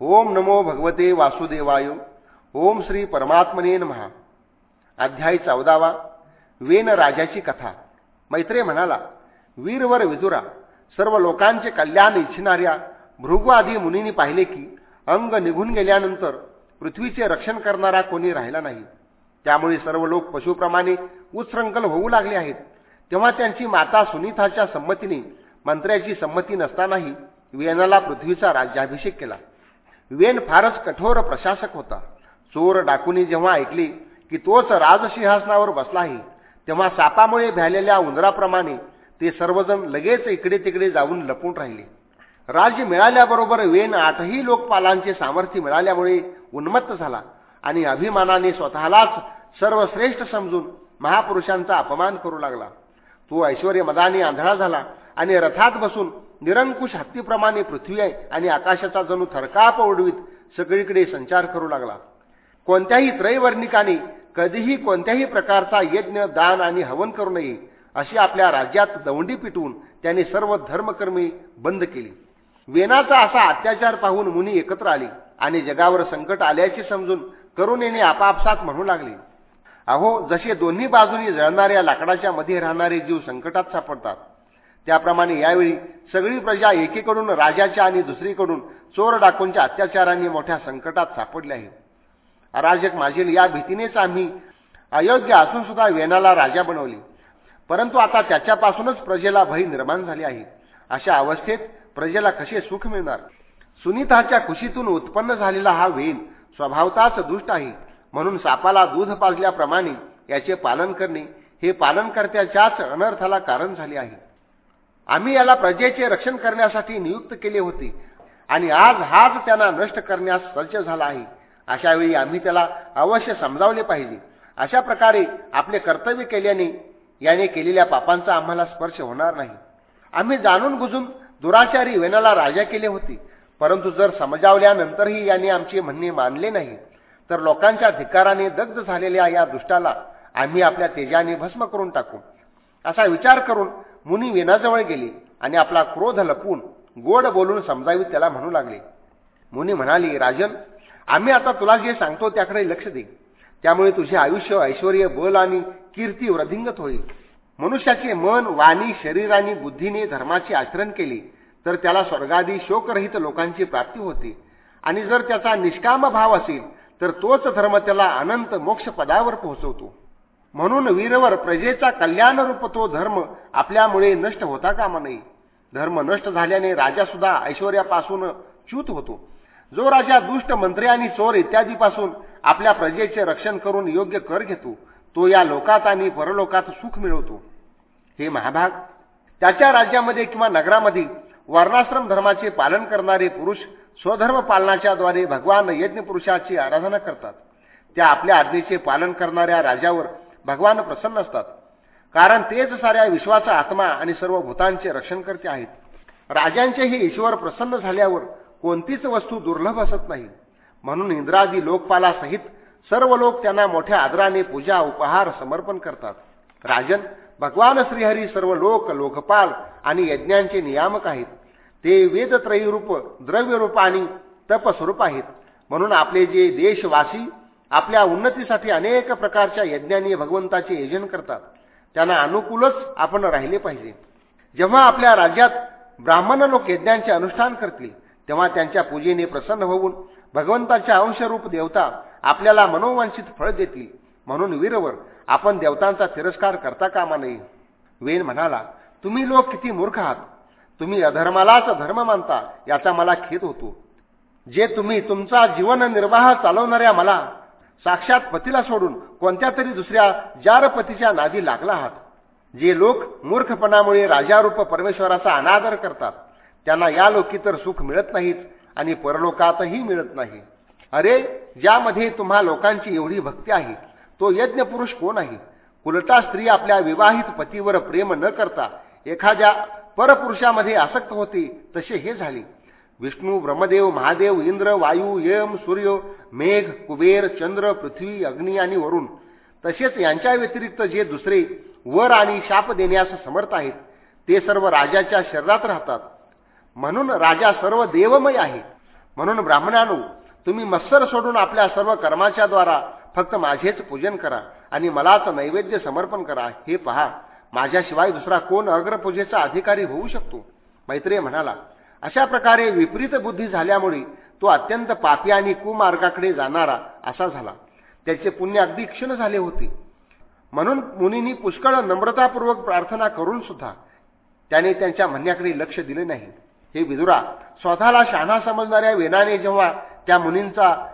ओम नमो भगवते वासुदेवाय. ओम श्री परमात्मने महा अध्याय चौदावा. वेन राजाची कथा. मैत्रे म्हणाला वीरवर विदुरा सर्व लोकांचे कल्याण इच्छिणाऱ्या भृगवादी मुनींनी पाहिले की अंग निघून गेल्यानंतर पृथ्वीचे रक्षण करणारा कोणी राहिला नाही. त्यामुळे सर्व लोक पशुप्रमाणे उत्सृंखल होऊ लागले आहेत. तेव्हा त्यांची माता सुनीताच्या संमतीने मंत्र्याची संमती नसतानाही वेनाला पृथ्वीचा राज्याभिषेक केला. वेन फारच कठोर प्रशासक होता. चोर डाकुनी जेव्हा ऐकली की तोच राजसिंहासनावर बसलाही तेव्हा सापामुळे भ्यालेल्या उंदराप्रमाणे ते सर्वजण लगेच इकडे तिकडे जाऊन लपून राहिले. राज्य मिळाल्याबरोबर वेन आठही लोकपालांचे सामर्थ्य मिळाल्यामुळे उन्मत्त झाला आणि अभिमानाने स्वतःलाच सर्वश्रेष्ठ समजून महापुरुषांचा अपमान करू लागला. तो ऐश्वर मदाने आंधळा झाला आणि रथात बसून निरंकुश हत्तीप्रमाणे पृथ्वी आहे आणि आकाशाचा जणू थरकाप उडवीत सगळीकडे संचार करू लागला. कोणत्याही त्रैवर्णिकाने कधीही कोणत्याही प्रकारचा यज्ञ दान आणि हवन करू नये अशी आपल्या राज्यात दवंडी पिटवून त्याने सर्व धर्मकर्मी बंद केली. वेनाचा असा अत्याचार पाहून मुनी एकत्र आली आणि जगावर संकट आल्याचे समजून करुणेने आपापसात म्हणू लागले. अहो जसे दोन्ही बाजूनी जळणाऱ्या लाकडाच्या मध्ये राहणारे जीव संकटात सापडतात त्याप्रमाणे यावेळी सगळी प्रजा एकीकडून राजाच्या आणि दुसरीकडून चोर डाकूंच्या अत्याचारांनी मोठ्या संकटात सापडले आहे अराजक माझील या भीतीनेच आम्ही अयोग्य असून सुद्धा वेनाला राजा बनवले. परंतु आता त्याच्यापासूनच प्रजेला भय निर्माण झाले आहे. अशा अवस्थेत प्रजेला कसे सुख मिळणार? सुनीताच्या खुशीतून उत्पन्न झालेला हा वेन स्वभावताच दुष्ट आहे. म्हणून सापाला दूध पाजल्याप्रमाणे याचे पालन करणे हे पालनकर्त्याच्याच अनर्थाला कारण झाले आहे. आम्ही याला प्रजेचे रक्षण करण्यासाठी नियुक्त केले होते. आणि आज हाच त्यांना नष्ट करण्यास सज्ज झाला आहे. अशा वेळी आम्ही त्याला अवश्य समजावले पाहिजे. अशा प्रकारे आपले कर्तव्य केल्याने याने केलेल्या पापांचा आम्हाला स्पर्श होणार नाही. आम्ही जाणून बुजून दुराचारी वेनाला राजा केले होते. परंतु जर समजावल्यानंतरही याने आमचे म्हणणे मानले नाही तर लोकांच्या धिकाराने दग्ध झालेल्या या दुष्टाला आम्ही आपल्या तेजाने भस्म करून टाकू. असा विचार करून मुनी वेनाजवळ गेले आणि आपला क्रोध लपवून गोड बोलून समजावीत त्याला म्हणू लागले. मुनी म्हणाली राजन आम्ही आता तुला जे सांगतो त्याकडे लक्ष दे. त्यामुळे तुझे आयुष्य ऐश्वर बल आणि कीर्ती वृद्धिंगत होईल. मनुष्याचे मन वाणी शरीर आणि बुद्धीने धर्माचे आचरण केले तर त्याला स्वर्गादी शोकरहित लोकांची प्राप्ती होते. आणि जर त्याचा निष्काम भाव असेल तर तोच धर्म त्याला अनंत मोक्ष पदावर पोहोचवतो. म्हणून वीरवर प्रजेचा कल्याणरूप तो धर्म आपल्यामुळे नष्ट होता कामा नये. धर्म नष्ट झाल्याने राजा सुद्धा ऐश्वर्यापासून च्यूत होतो. जो राजा दुष्ट मंत्री आणि चोर इत्यादीपासून आपल्या प्रजेचे रक्षण करून योग्य कर घेतो तो या लोकात आणि परलोकात सुख मिळवतो. हे महाभाग. त्याच्या राज्यामध्ये किंवा नगरामध्ये वर्णाश्रम धर्माचे पालन करणारे पुरुष स्वधर्म पालनाच्या द्वारे भगवान यज्ञ पुरुषाची आराधना करतात. त्या आपल्या आज्ञेचे पालन करणाऱ्या राजावर भगवान प्रसन्न असतात. कारण तेच साऱ्या विश्वाचा आत्मा आणि सर्व भूतांचे रक्षण करते आहेत. राजांचेही ईश्वर प्रसन्न झाल्यावर कोणतीच वस्तू दुर्लभ असत नाही. म्हणून इंद्रादी लोकपालासहित सर्व लोक त्यांना मोठ्या आदराने पूजा उपहार समर्पण करतात. राजन भगवान श्रीहरी सर्व लोक लोकपाल आणि यज्ञांचे नियामक आहेत. ते वेदत्रयीरूप द्रव्यरूप आणि तपस्वरूप आहेत. म्हणून आपले जे देशवासी आपल्या उन्नतीसाठी अनेक प्रकारच्या यज्ञांनी भगवंताचे यजन करतात. त्यांना अनुकूलच आपण राहिले पाहिजे. जेव्हा आपल्या राज्यात ब्राह्मण लोक यज्ञांचे अनुष्ठान करतील तेव्हा त्यांच्या पूजेने प्रसन्न होऊन भगवंताच्या अंशरूप देवता आपल्याला मनोवांछित फळ देतील. म्हणून वीरवर आपण देवतांचा तिरस्कार करता कामा नये. वेन म्हणाला तुम्ही लोक किती मूर्ख आहात. तुम्ही अधर्मालाच धर्म मानता याचा मला खेद होतो. जे तुम्ही तुमचा जीवन निर्वाह चालवणाऱ्या मला साक्षात पतीला सोडून कोणत्या तरी दुसऱ्या जार पतीच्या नादी लागला आहात? जे लोक मूर्खपणामुळे राजारूप परमेश्वराचा अनादर करतात त्यांना या लोकी तर सुख मिळत नाहीच आणि परलोकातही मिळत नाही. अरे ज्यामध्ये तुम्हा लोकांची एवढी भक्ती आहे तो यज्ञ पुरुष कोण आहे? उलटा स्त्री आपल्या विवाहित पतीवर प्रेम न करता एखाद्या परपुरुषामध्ये आसक्त होते तसे हे झाले. विष्णू ब्रह्मदेव महादेव इंद्र वायू यम सूर्य मेघ कुबेर चंद्र पृथ्वी अग्नी आणि वरुण तसेच यांच्या व्यतिरिक्त जे दुसरे वर आणि शाप देण्यास समर्थ आहेत ते सर्व राजाच्या शरीरात राहतात म्हणून राजा सर्व देवमय आहे म्हणून ब्राह्मणानु तुम्ही मत्सर सोडून आपल्या सर्व कर्माच्या द्वारा फक्त माझेच पूजन करा आणि मलाच नैवेद्य समर्पण करा हे पहा माझ्याशिवाय दुसरा कोण अग्रपूजेचा अधिकारी होऊ शकतो मैत्रेय म्हणाला अशा प्रकारे विपरीत बुद्धी झाल्यामुळे तो अत्यंत पापी आणि कुमार्गाकडे जाणारा असा झाला. त्याचे पुण्य अगदी क्षण झाले होते. म्हणून मुनींनी पुष्कळ नम्रतापूर्वक प्रार्थना करून सुद्धा त्याने त्यांच्या म्हणण्याकडे लक्ष दिले नाही. हे विदुरा स्वतःला शहाणा समजणाऱ्या वेनाने जेव्हा त्या मुनींचा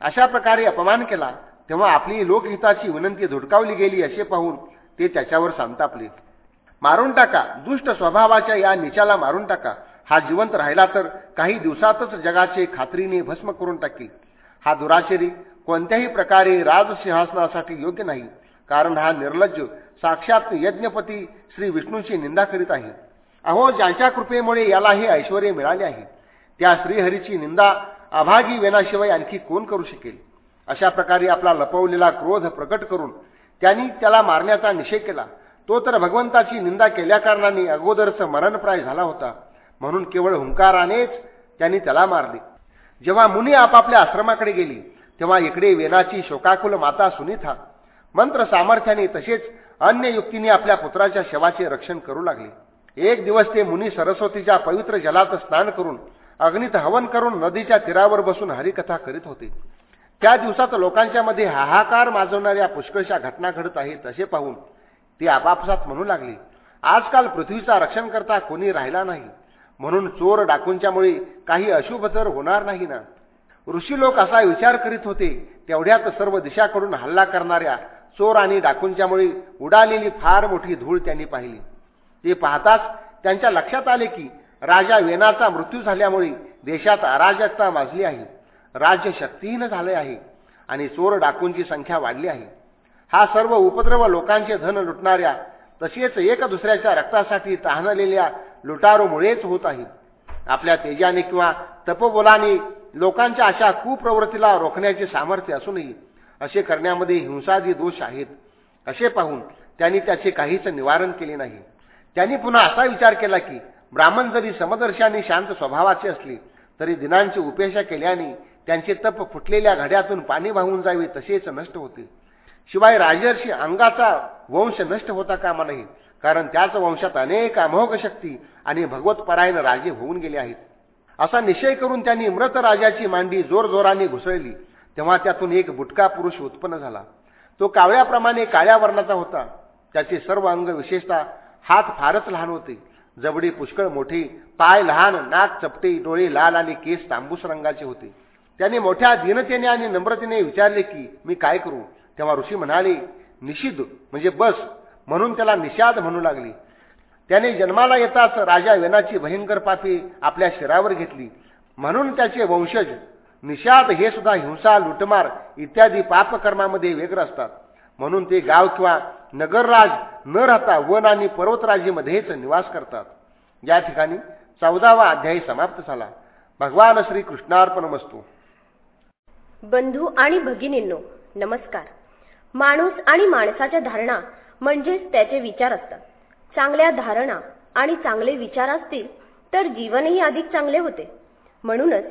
अशा प्रकारे अपमान केला तेव्हा आपली लोकहिताची विनंती धुडकावली गेली असे पाहून ते त्याच्यावर संतापले. मारून टाका दुष्ट स्वभावाच्या या निचाला मारून टाका. हा जिवंत राहिला तर काही दिवसातच जगाचे खात्रीने भस्म करून टाकेल हा दुराचेरी कोणत्याही प्रकारे राजसिंहासनासाठी योग्य नाही कारण हा निर्लज्ज साक्षात यज्ञपती श्री विष्णूंची निंदा करीत आहे. अहो ज्यांच्या कृपेमुळे याला हे ऐश्वर मिळाले आहे त्या श्रीहरीची निंदा अभागी वेनाशिवाय आणखी कोण करू शकेल? अशा प्रकारे आपला लपवलेला क्रोध प्रकट करून त्यांनी त्याला मारण्याचा निषेध केला. तो तर भगवंताची निंदा केल्याकारणाने अगोदरच मरणप्राय झाला होता. म्हणून केवळ हुंकारानेच त्यांनी त्याला मारले. जेव्हा मुनी आपापल्या आश्रमाकडे गेली तेव्हा इकडे वेनाची शोकाकुल माता सुनीथा मंत्र सामर्थ्याने तसेच अन्य युक्तीने आपल्या पुत्राच्या शवाचे रक्षण करू लागले. एक दिवस ते मुनी सरस्वतीच्या पवित्र जलात स्नान करून अग्नीत हवन करून नदीच्या तीरावर बसून हरिकथा करीत होते. त्या दिवसात लोकांच्या मध्ये हाहाकार माजवणाऱ्या पुष्कळशा घटना घडत आहेत असे पाहून ते आपापसात म्हणू लागले आजकाल पृथ्वीचा रक्षण करता कोणी राहिला नाही. म्हणून चोर डाकूंच्यामुळे काही अशुभ तर होणार नाही ना? ऋषी लोक असा विचार करीत होते तेवढ्यात सर्व दिशाकडून हल्ला करणाऱ्या चोर आणि डाकूंच्यामुळे उडालेली फार मोठी धूळ त्यांनी पाहिली. ते पाहताच त्यांच्या लक्षात आले की राजा वेनाचा मृत्यू झाल्यामुळे देशात अराजकता माजली आहे राज्य शक्तीहीन झाले आहे आणि चोर डाकूंची संख्या वाढली आहे. हा सर्व उपद्रव लोकांचे धन लुटणाऱ्या तसेच एक दुसऱ्याच्या रक्तासाठी तहानलेल्या लुटारूमुळेच होत आहे. आपल्या तेजाने किंवा तपबोलाने लोकांच्या अशा कुप्रवृत्तीला रोखण्याचे सामर्थ्य असूनही असे करण्यामध्ये हिंसादी दोष आहेत. असे पाहून त्यांनी त्याचे काहीच निवारण केले नाही. त्यांनी पुन्हा असा विचार केला की ब्राह्मण जरी समदर्शाने शांत स्वभावाचे असले तरी दिनांची उपेक्षा केल्याने त्यांचे तप फुटलेल्या घड्यातून पाणी वाहून जावे तसेच नष्ट होते. शिवाय राजर्षी अंगाचा वंश नष्ट होता कामा नाही कारण त्याच वंशात अनेक अमोघ शक्ती आणि भगवतपरायण राजे होऊन गेले आहेत. असा निश्चय करून त्यांनी मृत राजाची मांडी जोरजोराने घुसळली. तेव्हा त्यातून एक बुटका पुरुष उत्पन्न झाला. तो कावळ्याप्रमाणे काळ्या वर्णाचा होता. त्याचे सर्व अंग विशेषतः हात फारच लहान होते. जबडी पुष्कळ मोठी पाय लहान नाक चपटे डोळे लाल आणि केस तांबूस रंगाचे होते. त्याने मोठ्या दीनतेने आणि नम्रतेने विचारले की मी काय करू? तेव्हा ऋषी म्हणाले निषिद्ध म्हणजे बस म्हणून त्याला निषाद म्हणू लागली. त्याने जन्माला येताच राजा वेनाची भयंकर पापी आपल्या शिरावर घेतली. म्हणून त्याचे वंशज निषाद हे सुद्धा हिंसा लुटमार इत्यादी पापकर्मामध्ये वेगळं असतात. म्हणून ते गाव किंवा नगरराज न राहता वन आणि पर्वतराजीमध्येच निवास करतात. या ठिकाणी चौदावा अध्यायी समाप्त झाला. भगवान श्री कृष्णार्पण वस्तू बंधू आणि भगिनींनो नमस्कार. माणूस आणि माणसाच्या धारणा म्हणजेच त्याचे विचार असतात. चांगल्या धारणा आणि चांगले विचार असतील तर जीवनही अधिक चांगले होते. म्हणूनच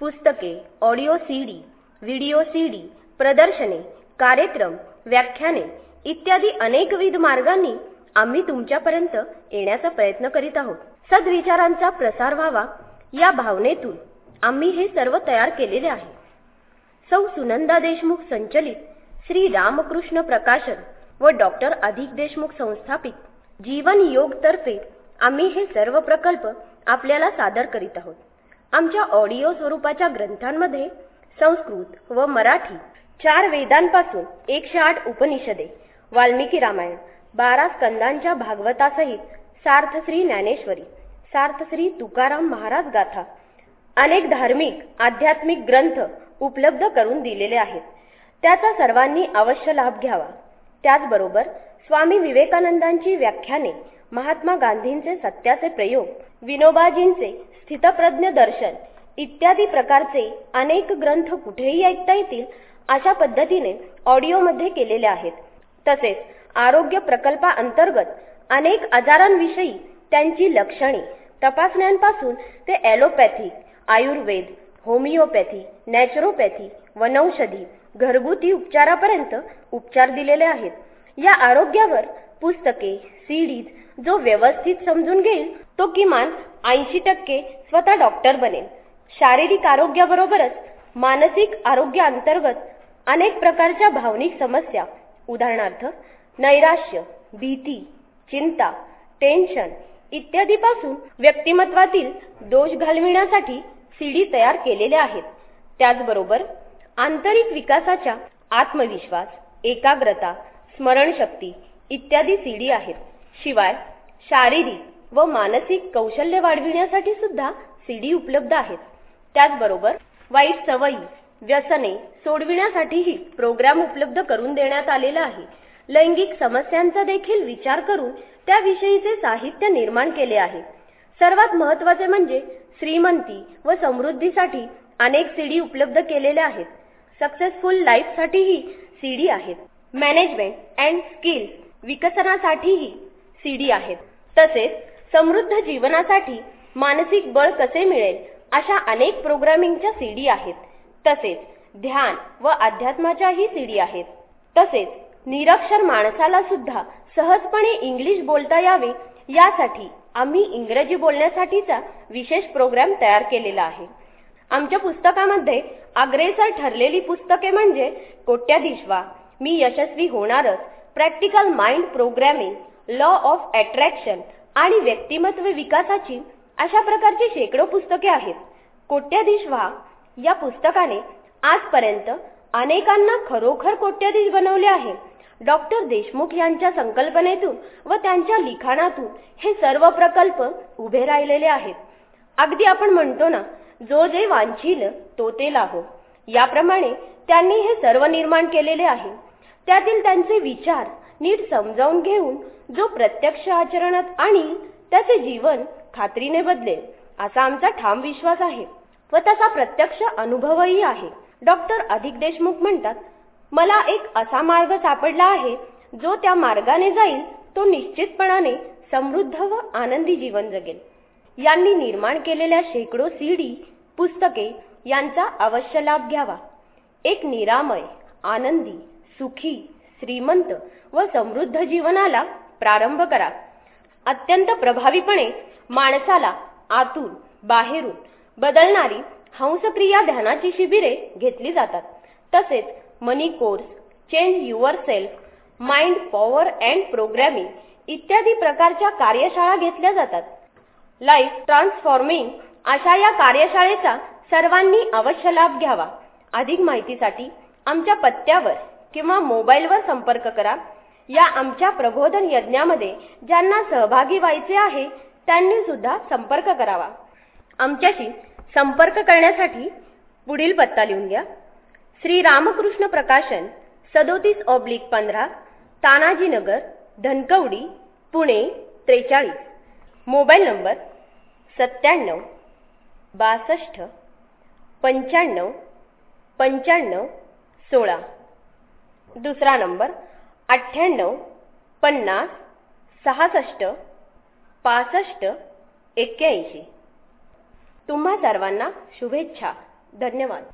पुस्तके ऑडिओ सीडी व्हिडिओ सीडी प्रदर्शने कार्यक्रम व्याख्याने इत्यादी अनेकविध मार्गांनी आम्ही तुमच्यापर्यंत येण्याचा प्रयत्न करीत आहोत. सद्विचारांचा प्रसार व्हावा या भावनेतून आम्ही हे सर्व तयार केलेले आहे. सौ सुनंदा देशमुख संचलित श्री रामकृष्ण प्रकाशन व डॉक्टर अधिक देशमुख संस्थापित जीवन योग तर्फे आम्ही हे सर्व प्रकल्प आपल्याला सादर करीत आहोत. आमच्या ऑडिओ स्वरूपाच्या ग्रंथांमध्ये संस्कृत व मराठी चार वेदांपासून एकशे आठ उपनिषदे वाल्मिकी रामायण बारा स्कंदांच्या भागवतासहित सार्थश्री ज्ञानेश्वरी सार्थश्री तुकाराम महाराज गाथा अनेक धार्मिक आध्यात्मिक ग्रंथ उपलब्ध करून दिलेले आहेत. त्याचा सर्वांनी अवश्य लाभ घ्यावा. त्याचबरोबर स्वामी विवेकानंदांची व्याख्याने महात्मा गांधींचे सत्याचे प्रयोग विनोबाजींचे स्थितप्रज्ञ दर्शन इत्यादी प्रकारचे अनेक ग्रंथ कुठेही ऐकता येतील अशा पद्धतीने ऑडिओमध्ये केलेले आहेत. तसेच आरोग्य प्रकल्पाअंतर्गत अनेक आजारांविषयी त्यांची लक्षणे तपासण्यांपासून ते ॲलोपॅथी आयुर्वेद होमिओपॅथी नॅचरोपॅथी वनौषधी घरगुती उपचारापर्यंत उपचार दिलेले आहेत. या आरोग्यावर पुस्तके सीडीज जो व्यवस्थित समजून घेईल तो किमान ऐंशी टक्के स्वतः डॉक्टर बनेल. शारीरिक आरोग्याबरोबरच मानसिक आरोग्याअंतर्गत अनेक प्रकारच्या भावनिक समस्या उदाहरणार्थ नैराश्य भीती चिंता टेन्शन इत्यादीपासून व्यक्तिमत्वातील दोष घालविण्यासाठी सीडी तयार केलेल्या आहेत. त्याचबरोबर आंतरिक विकासाच्या आत्मविश्वास एकाग्रता स्मरणशक्ती इत्यादी सीडी आहेत. शिवाय शारीरिक व मानसिक कौशल्य वाढविण्यासाठी सुद्धा सीडी उपलब्ध आहेत. त्याचबरोबर वाईट सवयी व्यसने सोडविण्यासाठीही प्रोग्राम उपलब्ध करून देण्यात आलेला आहे. लैंगिक समस्यांचा देखील विचार करून त्याविषयीचे साहित्य निर्माण केले आहे. सर्वात महत्त्वाचे म्हणजे श्रीमंती व समृद्धीसाठी अनेक सीडी उपलब्ध केलेल्या आहेत. सक्सेसफुल लाईफसाठीही सीडी आहेत. मॅनेजमेंट अँड स्किल्स विकसनासाठीही सीडी आहेत. तसेच समृद्ध जीवनासाठी मानसिक बळ कसे मिळेल अशा अनेक प्रोग्रामिंगच्या सीडी आहेत. तसेच ध्यान व अध्यात्माच्याही सीडी आहेत. तसेच निरक्षर माणसाला सुद्धा सहजपणे इंग्लिश बोलता यावे यासाठी आम्ही इंग्रजी बोलण्यासाठीचा विशेष प्रोग्राम तयार केलेला आहे. आमच्या पुस्तकामध्ये अग्रेसर ठरलेली पुस्तके म्हणजे कोट्याधीश व्हा मी यशस्वी होणारच. Practical mind programming law of attraction आणि व्यक्तिमत्व विकासाची अशा प्रकारची शेकडो पुस्तके आहेत. कोट्याधीश व्हा या पुस्तकाने आजपर्यंत अनेकांना खरोखर कोट्याधीश बनवले आहे. डॉक्टर देशमुख यांच्या संकल्पनेतून व त्यांच्या लिखाणातून हे सर्व प्रकल्प उभे राहिलेले आहेत. अगदी आपण म्हणतो ना जो जे वांछील तो ते लाहो याप्रमाणे त्यांनी हे सर्व निर्माण केलेले आहे. त्यातील त्यांचे विचार नीट समजावून घेऊन जो प्रत्यक्ष आचरणात आणि त्याचे जीवन खात्रीने बदलेल असा आमचा ठाम विश्वास आहे व तसा प्रत्यक्ष अनुभवही आहे. डॉक्टर अधिक देशमुख म्हणतात मला एक असा मार्ग सापडला आहे जो त्या मार्गाने जाईल तो निश्चितपणाने समृद्ध व आनंदी जीवन जगेल. यांनी निर्माण केलेल्या शेकडो सीडी पुस्तके यांचा अवश्य लाभ घ्यावा. एक निरामय आनंदी सुखी श्रीमंत व समृद्ध जीवनाला प्रारंभ करा. अत्यंत प्रभावीपणे माणसाला आतून बाहेरून बदलणारी हंसक्रिया ध्यानाची शिबिरे घेतली जातात. तसेच money course change yourself mind power and programming इत्यादी प्रकारच्या कार्यशाळा घेतल्या जातात. लाईफ ट्रान्सफॉर्मिंग अशा या कार्यशाळेचा सर्वांनी अवश्य लाभ घ्यावा. अधिक माहितीसाठी आमच्या पत्त्यावर किंवा मोबाईलवर संपर्क करा. या आमच्या प्रबोधन यज्ञामध्ये ज्यांना सहभागी व्हायचे आहे त्यांनी सुद्धा संपर्क करावा. आमच्याशी संपर्क करण्यासाठी पुढील पत्ता लिहून घ्या. श्री रामकृष्ण प्रकाशन सदोतीस ऑब्लिक पंधरा तानाजीनगर धनकवडी पुणे त्रेचाळीस. मोबाईल नंबर सत्त्याण्णव बासष्ट पंच्याण्णव पंच्याण्णव सोळा. दुसरा नंबर अठ्ठ्याण्णव पन्नास सहासष्ट पासष्ट एक्क्याऐंशी. तुम्हा सर्वांना शुभेच्छा. धन्यवाद.